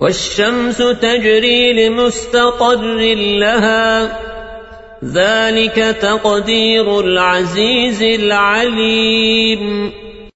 والشمس تجري لمستقر لها. ذلك تقدير العزيز العليم.